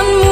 someone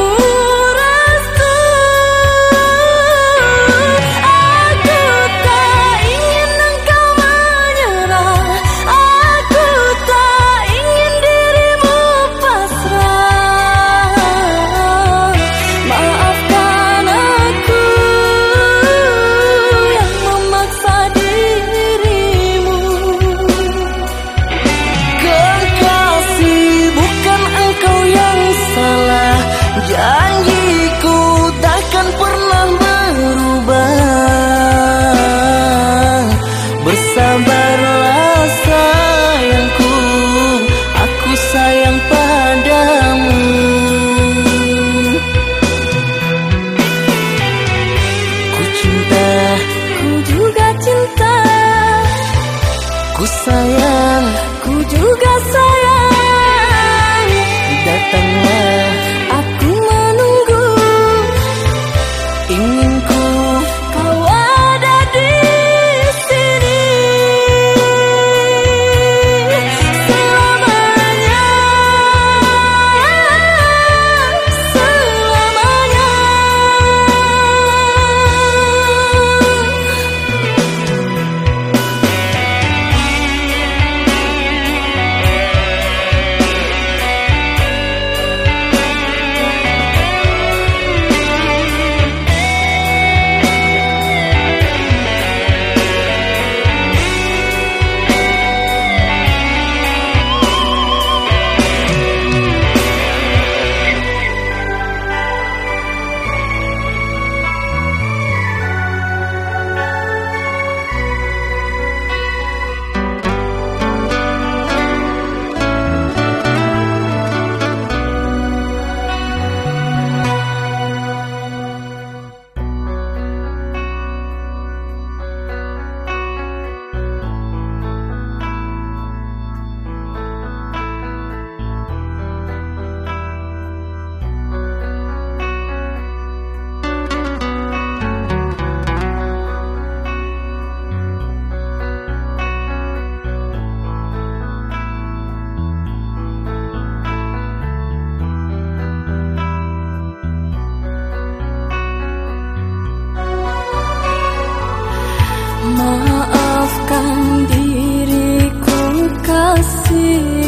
Maafkan diriku kasih.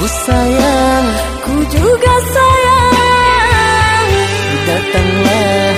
Ku sayang, ku juga sayang. Datanglah